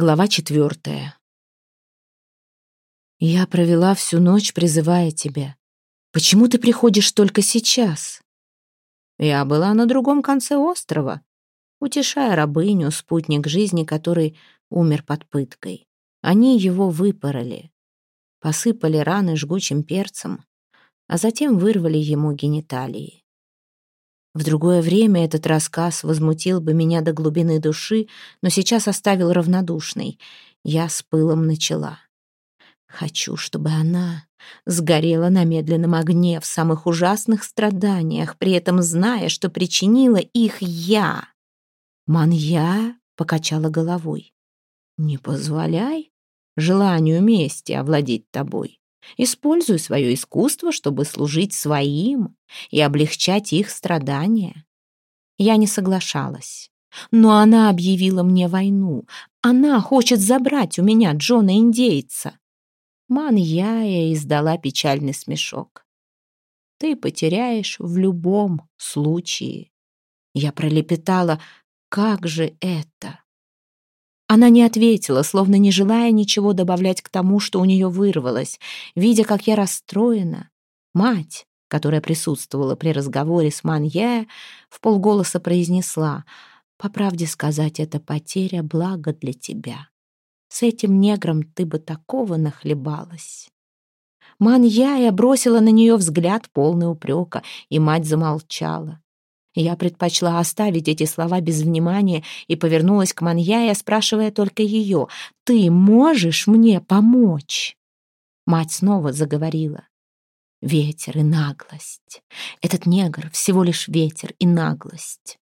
Глава четвертая. Я провела всю ночь, призывая тебя. Почему ты приходишь только сейчас? Я была на другом конце острова, утешая рабыню, спутник жизни, который умер под пыткой. Они его выпороли, посыпали раны жгучим перцем, а затем вырвали ему гениталии. В другое время этот рассказ возмутил бы меня до глубины души, но сейчас оставил равнодушной. Я с пылом начала. Хочу, чтобы она сгорела на медленном огне в самых ужасных страданиях, при этом зная, что причинила их я. Манья покачала головой. «Не позволяй желанию мести овладеть тобой. Используй свое искусство, чтобы служить своим и облегчать их страдания. Я не соглашалась. Но она объявила мне войну. Она хочет забрать у меня Джона-индейца. Маньяя издала печальный смешок. Ты потеряешь в любом случае. Я пролепетала, как же это? Она не ответила, словно не желая ничего добавлять к тому, что у нее вырвалось. Видя, как я расстроена, мать, которая присутствовала при разговоре с Манье, в полголоса произнесла, «По правде сказать, это потеря блага для тебя. С этим негром ты бы такого нахлебалась». Маньяя бросила на нее взгляд полный упрека, и мать замолчала. Я предпочла оставить эти слова без внимания и повернулась к Маньяе, спрашивая только ее, «Ты можешь мне помочь?» Мать снова заговорила. Ветер и наглость. Этот негр всего лишь ветер и наглость.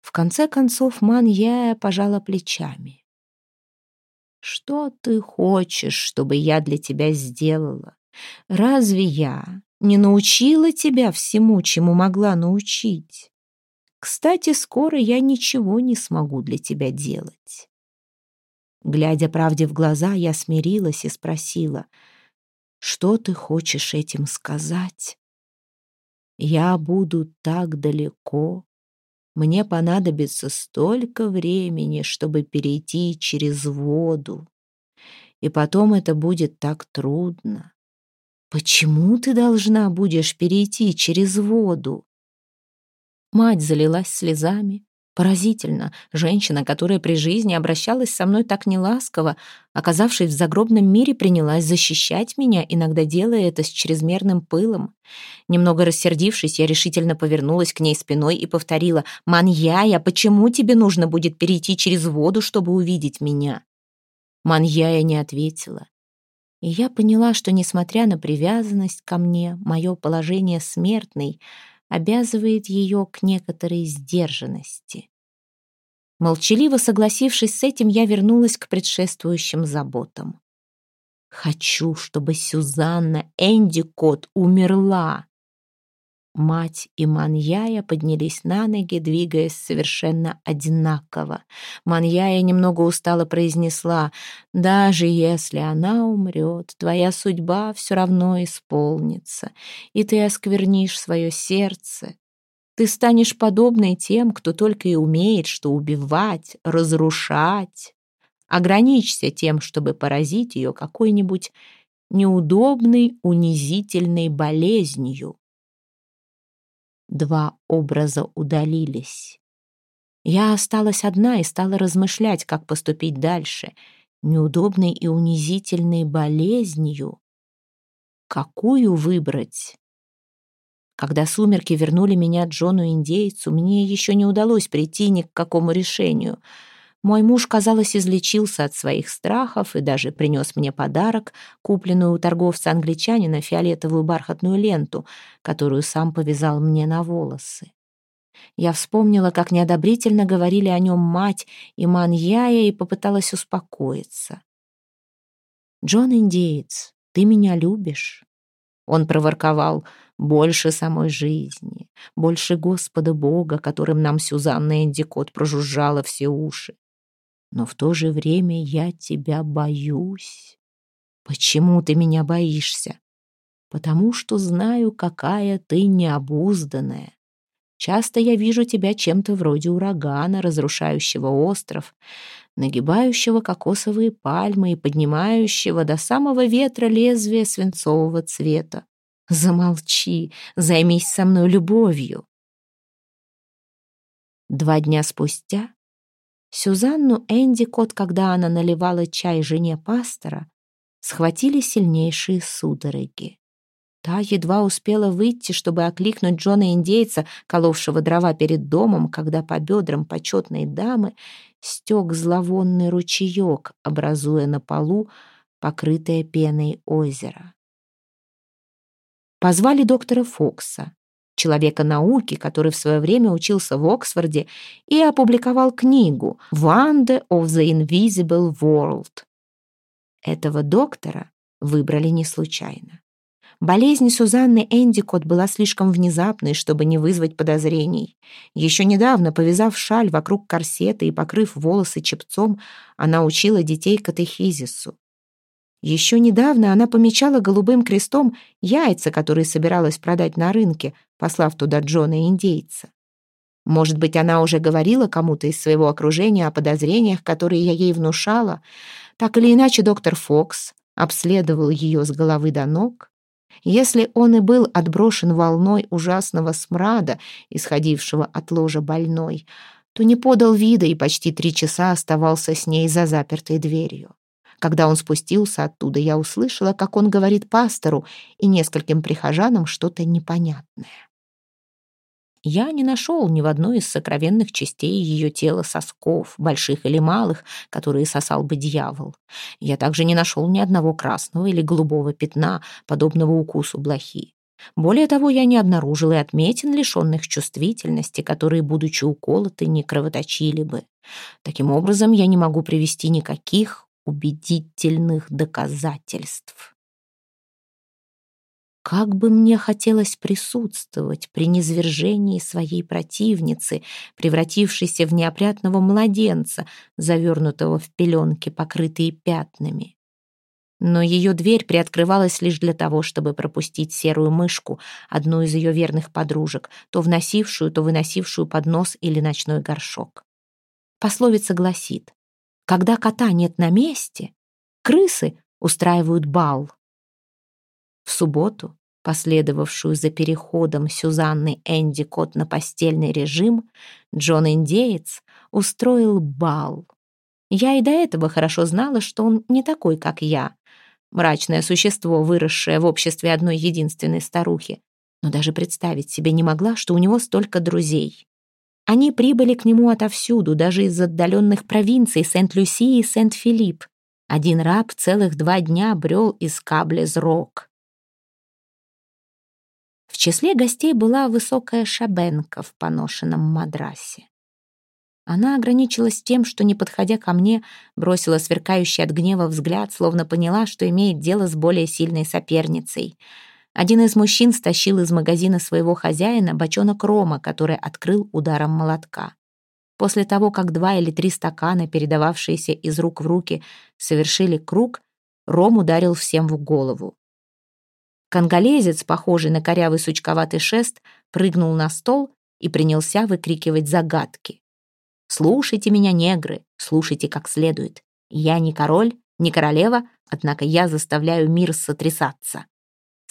В конце концов Маньяя пожала плечами. «Что ты хочешь, чтобы я для тебя сделала? Разве я не научила тебя всему, чему могла научить. Кстати, скоро я ничего не смогу для тебя делать. Глядя правде в глаза, я смирилась и спросила, что ты хочешь этим сказать? Я буду так далеко. Мне понадобится столько времени, чтобы перейти через воду. И потом это будет так трудно. Почему ты должна будешь перейти через воду? Мать залилась слезами. Поразительно, женщина, которая при жизни обращалась со мной так неласково, оказавшись в загробном мире, принялась защищать меня, иногда делая это с чрезмерным пылом. Немного рассердившись, я решительно повернулась к ней спиной и повторила «Маньяя, почему тебе нужно будет перейти через воду, чтобы увидеть меня?» Маньяя не ответила. И я поняла, что, несмотря на привязанность ко мне, мое положение смертной обязывает ее к некоторой сдержанности. Молчаливо согласившись с этим, я вернулась к предшествующим заботам. «Хочу, чтобы Сюзанна Эндикот умерла!» Мать и Маньяя поднялись на ноги, двигаясь совершенно одинаково. Маньяя немного устало произнесла, «Даже если она умрет, твоя судьба все равно исполнится, и ты осквернишь свое сердце. Ты станешь подобной тем, кто только и умеет, что убивать, разрушать. Ограничься тем, чтобы поразить ее какой-нибудь неудобной, унизительной болезнью. Два образа удалились. Я осталась одна и стала размышлять, как поступить дальше. Неудобной и унизительной болезнью. Какую выбрать? Когда сумерки вернули меня Джону-индейцу, мне еще не удалось прийти ни к какому решению — мой муж, казалось, излечился от своих страхов и даже принес мне подарок, купленную у торговца-англичанина фиолетовую бархатную ленту, которую сам повязал мне на волосы. Я вспомнила, как неодобрительно говорили о нем мать и Маньяя, и попыталась успокоиться. «Джон Индеец, ты меня любишь?» Он проворковал «больше самой жизни, больше Господа Бога, которым нам Сюзанна Эндикот прожужжала все уши но в то же время я тебя боюсь. Почему ты меня боишься? Потому что знаю, какая ты необузданная. Часто я вижу тебя чем-то вроде урагана, разрушающего остров. нагибающего кокосовые пальмы и поднимающего до самого ветра лезвие свинцового цвета. Замолчи, займись со мной любовью. Два дня спустя Сюзанну Эндикот, когда она наливала чай жене пастора, схватили сильнейшие судороги. Та едва успела выйти, чтобы окликнуть Джона-индейца, коловшего дрова перед домом, когда по бедрам почетной дамы стек зловонный ручеек, образуя на полу покрытое пеной озеро. Позвали доктора Фокса, человека науки, который в свое время учился в Оксфорде и опубликовал книгу «Wonder of the Invisible World». Этого доктора выбрали не случайно. Болезнь Сюзанны Эндикот была слишком внезапной, чтобы не вызвать подозрений. Еще недавно, повязав шаль вокруг корсета и покрыв волосы чепцом, она учила детей катехизису. Еще недавно она помечала голубым крестом яйца, которые собиралась продать на рынке, послав туда Джона-индейца. Может быть, она уже говорила кому-то из своего окружения о подозрениях, которые я ей внушала. Так или иначе, доктор Фокс обследовал ее с головы до ног, если он и был отброшен волной ужасного смрада, исходившего от ложа больной, то не подал вида и почти три часа оставался с ней за запертой дверью. Когда он спустился оттуда, я услышала, как он говорит пастору и нескольким прихожанам что-то непонятное я не нашел ни в одной из сокровенных частей ее тела сосков, больших или малых, которые сосал бы дьявол. Я также не нашел ни одного красного или голубого пятна, подобного укусу блохи. Более того, я не обнаружил и отметин, лишенных чувствительности, которые, будучи уколоты, не кровоточили бы. Таким образом, я не могу привести никаких убедительных доказательств. Как бы мне хотелось присутствовать при низвержении своей противницы, превратившейся в неопрятного младенца, завернутого в пеленки, покрытые пятнами. Но ее дверь приоткрывалась лишь для того, чтобы пропустить серую мышку, одну из ее верных подружек, то вносившую, то выносившую поднос или ночной горшок. Пословица гласит, когда кота нет на месте, крысы устраивают бал. В субботу, последовавшую за переходом Сюзанны Энди Кот на постельный режим, Джон-индеец устроил бал. Я и до этого хорошо знала, что он не такой, как я, мрачное существо, выросшее в обществе одной единственной старухи, но даже представить себе не могла, что у него столько друзей. Они прибыли к нему отовсюду, даже из отдаленных провинций Сент-Люсии и Сент-Филипп. Один раб целых два дня брел из Каблез-Рок числе гостей была высокая шабенка в поношенном мадрасе. Она ограничилась тем, что, не подходя ко мне, бросила сверкающий от гнева взгляд, словно поняла, что имеет дело с более сильной соперницей. Один из мужчин стащил из магазина своего хозяина бочонок рома, который открыл ударом молотка. После того, как два или три стакана, передававшиеся из рук в руки, совершили круг, ром ударил всем в голову. Конголезец, похожий на корявый сучковатый шест, прыгнул на стол и принялся выкрикивать загадки. «Слушайте меня, негры, слушайте как следует. Я не король, не королева, однако я заставляю мир сотрясаться».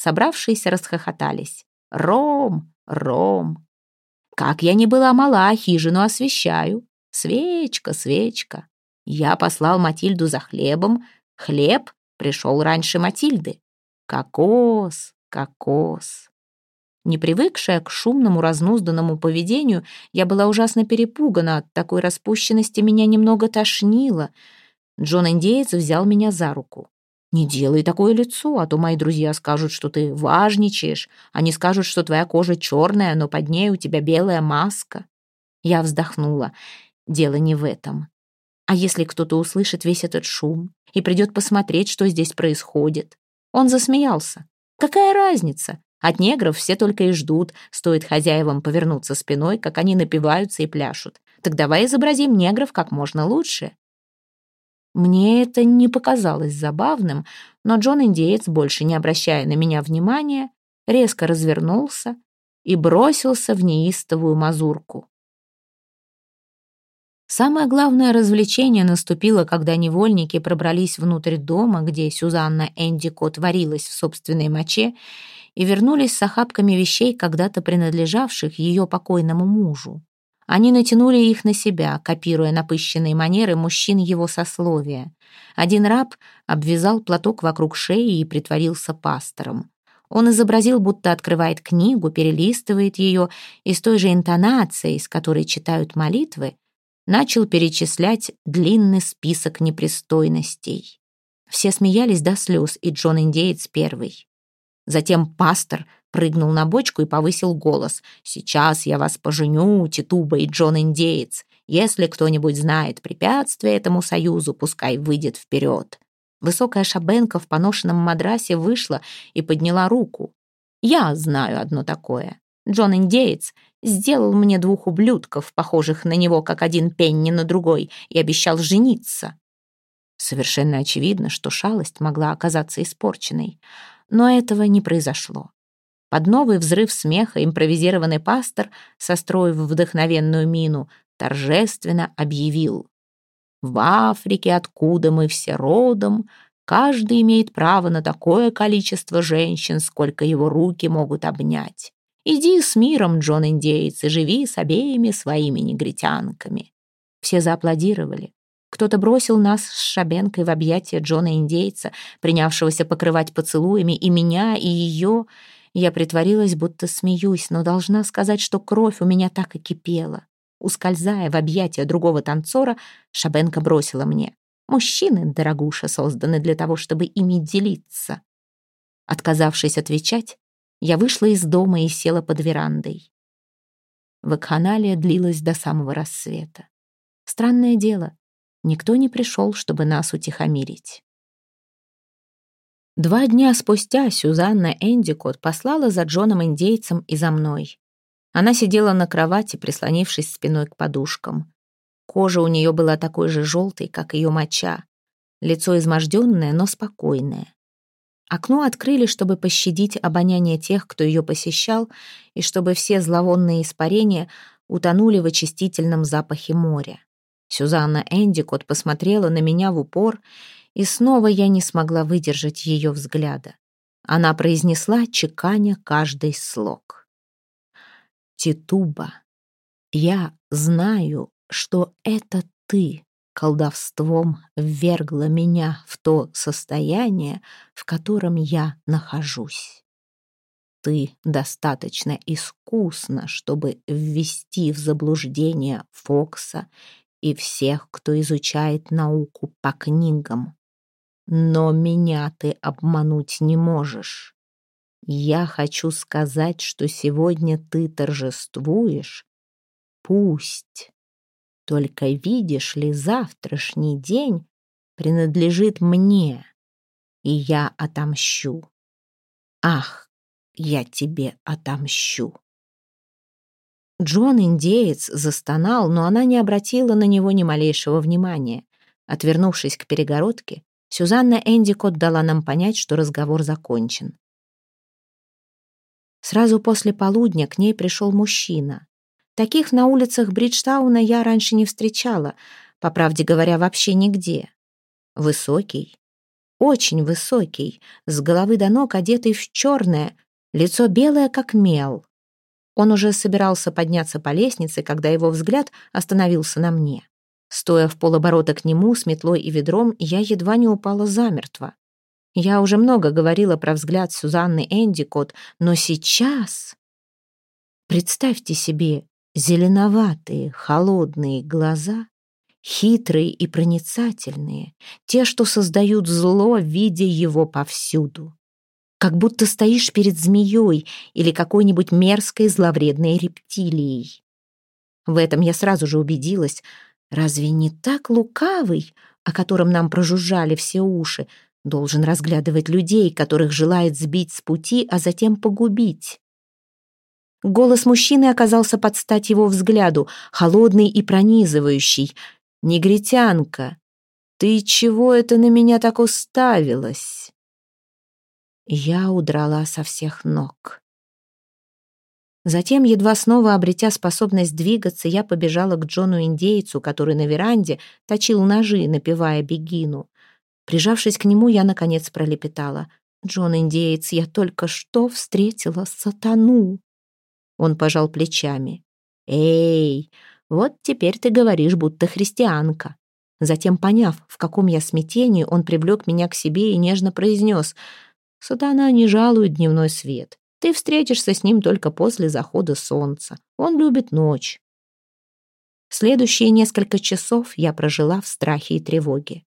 Собравшиеся расхохотались. «Ром, ром!» «Как я не была мала, хижину освещаю. Свечка, свечка!» Я послал Матильду за хлебом. Хлеб пришел раньше Матильды. Кокос, кокос. Не привыкшая к шумному, разнузданному поведению, я была ужасно перепугана. От такой распущенности меня немного тошнило. Джон-индеец взял меня за руку. «Не делай такое лицо, а то мои друзья скажут, что ты важничаешь. Они скажут, что твоя кожа черная, но под ней у тебя белая маска». Я вздохнула. Дело не в этом. А если кто-то услышит весь этот шум и придет посмотреть, что здесь происходит? Он засмеялся. «Какая разница? От негров все только и ждут, стоит хозяевам повернуться спиной, как они напиваются и пляшут. Так давай изобразим негров как можно лучше». Мне это не показалось забавным, но Джон-индеец, больше не обращая на меня внимания, резко развернулся и бросился в неистовую мазурку. Самое главное развлечение наступило, когда невольники пробрались внутрь дома, где Сюзанна Эндикот варилась в собственной моче, и вернулись с охапками вещей, когда-то принадлежавших ее покойному мужу. Они натянули их на себя, копируя напыщенные манеры мужчин его сословия. Один раб обвязал платок вокруг шеи и притворился пастором. Он изобразил, будто открывает книгу, перелистывает ее и с той же интонацией, с которой читают молитвы, начал перечислять длинный список непристойностей. Все смеялись до слез, и Джон Индеец первый. Затем пастор прыгнул на бочку и повысил голос. «Сейчас я вас поженю, Титуба и Джон Индеец. Если кто-нибудь знает препятствие этому союзу, пускай выйдет вперед». Высокая шабенка в поношенном мадрасе вышла и подняла руку. «Я знаю одно такое. Джон Индеец сделал мне двух ублюдков, похожих на него, как один пенни на другой, и обещал жениться. Совершенно очевидно, что шалость могла оказаться испорченной. Но этого не произошло. Под новый взрыв смеха импровизированный пастор, состроив вдохновенную мину, торжественно объявил. «В Африке, откуда мы все родом, каждый имеет право на такое количество женщин, сколько его руки могут обнять. Иди с миром, Джон Индеец, и живи с обеими своими негритянками». Все зааплодировали. Кто-то бросил нас с Шабенкой в объятия Джона Индейца, принявшегося покрывать поцелуями и меня, и ее. Я притворилась, будто смеюсь, но должна сказать, что кровь у меня так и кипела. Ускользая в объятия другого танцора, Шабенка бросила мне. «Мужчины, дорогуша, созданы для того, чтобы ими делиться». Отказавшись отвечать, я вышла из дома и села под верандой. Вакханалия длилась до самого рассвета. Странное дело, никто не пришел, чтобы нас утихомирить. Два дня спустя Сюзанна Эндикот послала за Джоном Индейцем и за мной. Она сидела на кровати, прислонившись спиной к подушкам. Кожа у нее была такой же желтой, как ее моча. Лицо изможденное, но спокойное. Окно открыли, чтобы пощадить обоняние тех, кто ее посещал, и чтобы все зловонные испарения утонули в очистительном запахе моря. Сюзанна Эндикот посмотрела на меня в упор, и снова я не смогла выдержать ее взгляда. Она произнесла, чеканя каждый слог. «Титуба, я знаю, что это ты колдовством ввергла меня в то состояние, в котором я нахожусь. Ты достаточно искусна, чтобы ввести в заблуждение Фокса и всех, кто изучает науку по книгам. Но меня ты обмануть не можешь. Я хочу сказать, что сегодня ты торжествуешь. Пусть только видишь ли, завтрашний день принадлежит мне, и я отомщу. Ах, я тебе отомщу. Джон индеец застонал, но она не обратила на него ни малейшего внимания. Отвернувшись к перегородке, Сюзанна Эндикот дала нам понять, что разговор закончен. Сразу после полудня к ней пришел мужчина. Таких на улицах Бриджтауна я раньше не встречала, по правде говоря, вообще нигде. Высокий, очень высокий, с головы до ног одетый в черное, лицо белое, как мел. Он уже собирался подняться по лестнице, когда его взгляд остановился на мне. Стоя в полоборота к нему с метлой и ведром, я едва не упала замертво. Я уже много говорила про взгляд Сюзанны Эндикот, но сейчас... Представьте себе Зеленоватые, холодные глаза, хитрые и проницательные, те, что создают зло, видя его повсюду. Как будто стоишь перед змеей или какой-нибудь мерзкой зловредной рептилией. В этом я сразу же убедилась. Разве не так лукавый, о котором нам прожужжали все уши, должен разглядывать людей, которых желает сбить с пути, а затем погубить? Голос мужчины оказался под стать его взгляду, холодный и пронизывающий. «Негритянка, ты чего это на меня так уставилась?» Я удрала со всех ног. Затем, едва снова обретя способность двигаться, я побежала к Джону-индейцу, который на веранде точил ножи, напевая бегину. Прижавшись к нему, я, наконец, пролепетала. «Джон-индеец, я только что встретила сатану!» Он пожал плечами. «Эй, вот теперь ты говоришь, будто христианка». Затем, поняв, в каком я смятении, он привлек меня к себе и нежно произнес «Сатана не жалует дневной свет. Ты встретишься с ним только после захода солнца. Он любит ночь». Следующие несколько часов я прожила в страхе и тревоге.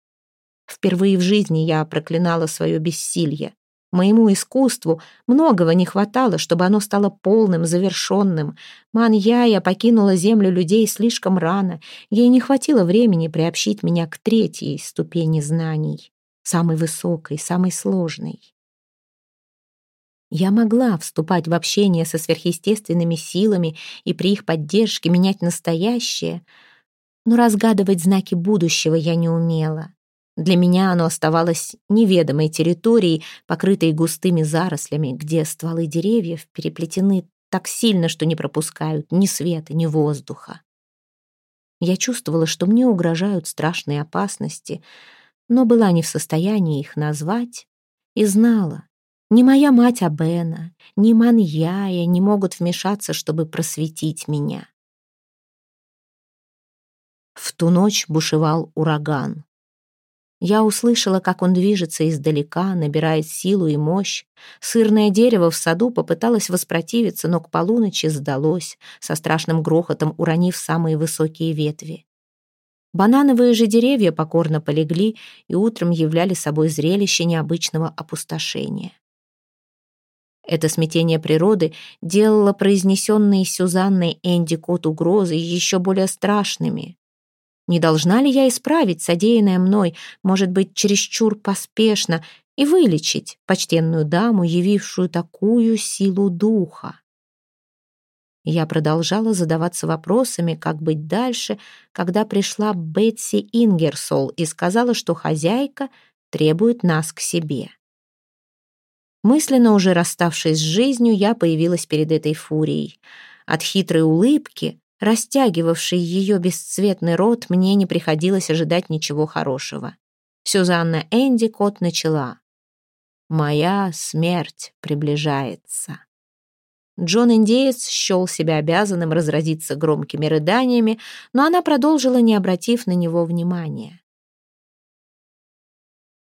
Впервые в жизни я проклинала свое бессилье. Моему искусству многого не хватало, чтобы оно стало полным, завершенным. Маньяя покинула землю людей слишком рано. Ей не хватило времени приобщить меня к третьей ступени знаний, самой высокой, самой сложной. Я могла вступать в общение со сверхъестественными силами и при их поддержке менять настоящее, но разгадывать знаки будущего я не умела. Для меня оно оставалось неведомой территорией, покрытой густыми зарослями, где стволы деревьев переплетены так сильно, что не пропускают ни света, ни воздуха. Я чувствовала, что мне угрожают страшные опасности, но была не в состоянии их назвать и знала, ни моя мать Абена, ни Маньяя не могут вмешаться, чтобы просветить меня. В ту ночь бушевал ураган. Я услышала, как он движется издалека, набирает силу и мощь. Сырное дерево в саду попыталось воспротивиться, но к полуночи сдалось, со страшным грохотом уронив самые высокие ветви. Банановые же деревья покорно полегли и утром являли собой зрелище необычного опустошения. Это смятение природы делало произнесенные Сюзанной Энди Кот угрозы еще более страшными. Не должна ли я исправить содеянное мной, может быть, чересчур поспешно, и вылечить почтенную даму, явившую такую силу духа? Я продолжала задаваться вопросами, как быть дальше, когда пришла Бетси Ингерсол и сказала, что хозяйка требует нас к себе. Мысленно уже расставшись с жизнью, я появилась перед этой фурией. От хитрой улыбки растягивавший ее бесцветный рот, мне не приходилось ожидать ничего хорошего. Сюзанна Энди кот начала. «Моя смерть приближается». Джон-индеец счел себя обязанным разразиться громкими рыданиями, но она продолжила, не обратив на него внимания.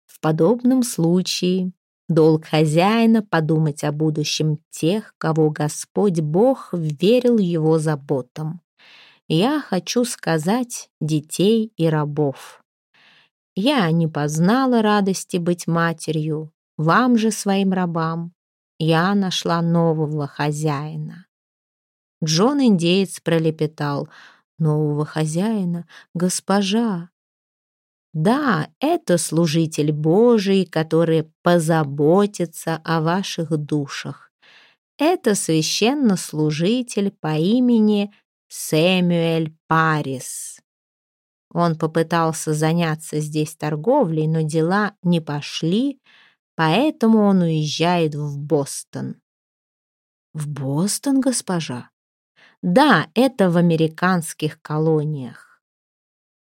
В подобном случае долг хозяина подумать о будущем тех, кого Господь Бог верил его заботам я хочу сказать детей и рабов. Я не познала радости быть матерью, вам же, своим рабам, я нашла нового хозяина. Джон-индеец пролепетал, нового хозяина, госпожа. Да, это служитель Божий, который позаботится о ваших душах. Это священнослужитель по имени Сэмюэль Парис. Он попытался заняться здесь торговлей, но дела не пошли, поэтому он уезжает в Бостон. В Бостон, госпожа? Да, это в американских колониях.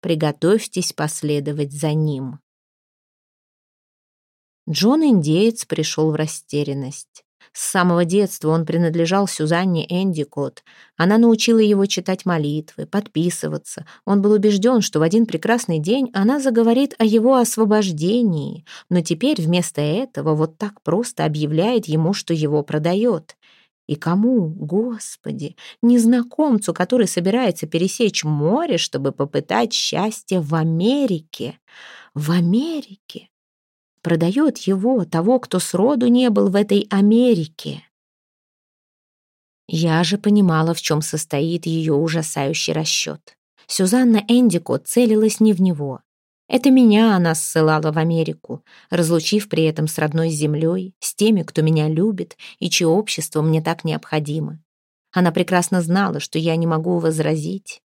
Приготовьтесь последовать за ним. Джон-индеец пришел в растерянность. С самого детства он принадлежал Сюзанне Эндикот. Она научила его читать молитвы, подписываться. Он был убежден, что в один прекрасный день она заговорит о его освобождении, но теперь вместо этого вот так просто объявляет ему, что его продает. И кому, Господи, незнакомцу, который собирается пересечь море, чтобы попытать счастье в Америке? В Америке? продает его, того, кто сроду не был в этой Америке. Я же понимала, в чем состоит ее ужасающий расчет. Сюзанна Эндико целилась не в него. Это меня она ссылала в Америку, разлучив при этом с родной землей, с теми, кто меня любит и чье общество мне так необходимо. Она прекрасно знала, что я не могу возразить.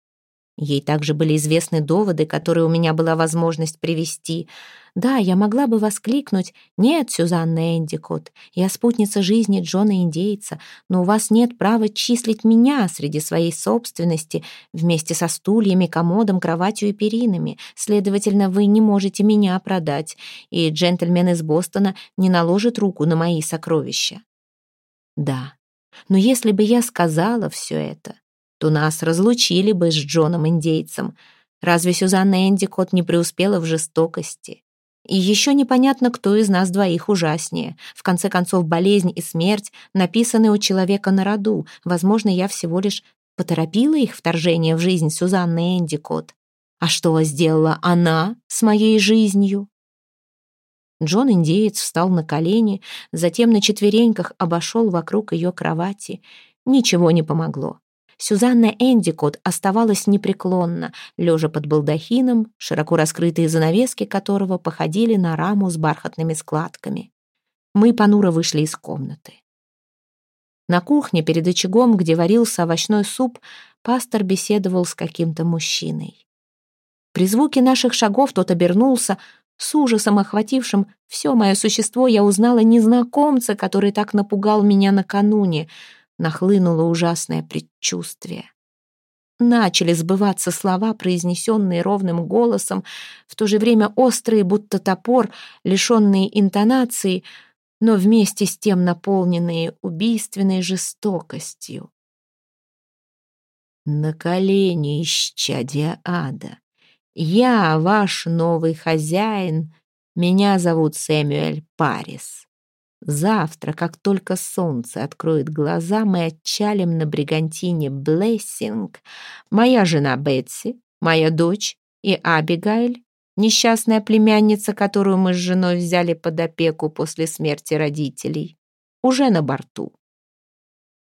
Ей также были известны доводы, которые у меня была возможность привести. Да, я могла бы воскликнуть «Нет, Сюзанна Эндикот, я спутница жизни Джона-индейца, но у вас нет права числить меня среди своей собственности вместе со стульями, комодом, кроватью и перинами. Следовательно, вы не можете меня продать, и джентльмен из Бостона не наложит руку на мои сокровища». Да, но если бы я сказала все это, то нас разлучили бы с Джоном-индейцем. Разве Сюзанна Эндикот не преуспела в жестокости? И еще непонятно, кто из нас двоих ужаснее. В конце концов, болезнь и смерть написаны у человека на роду. Возможно, я всего лишь поторопила их вторжение в жизнь Сюзанны Эндикот. А что сделала она с моей жизнью? Джон-индеец встал на колени, затем на четвереньках обошел вокруг ее кровати. Ничего не помогло. Сюзанна Эндикот оставалась непреклонна, лежа под балдахином, широко раскрытые занавески которого походили на раму с бархатными складками. Мы понуро вышли из комнаты. На кухне перед очагом, где варился овощной суп, пастор беседовал с каким-то мужчиной. При звуке наших шагов тот обернулся, с ужасом охватившим все мое существо, я узнала незнакомца, который так напугал меня накануне — нахлынуло ужасное предчувствие. Начали сбываться слова, произнесенные ровным голосом, в то же время острые, будто топор, лишенные интонации, но вместе с тем наполненные убийственной жестокостью. «На колени, исчадия ада! Я ваш новый хозяин, меня зовут Сэмюэль Парис. Завтра, как только солнце откроет глаза, мы отчалим на бригантине Блессинг. Моя жена Бетси, моя дочь и Абигайль, несчастная племянница, которую мы с женой взяли под опеку после смерти родителей, уже на борту.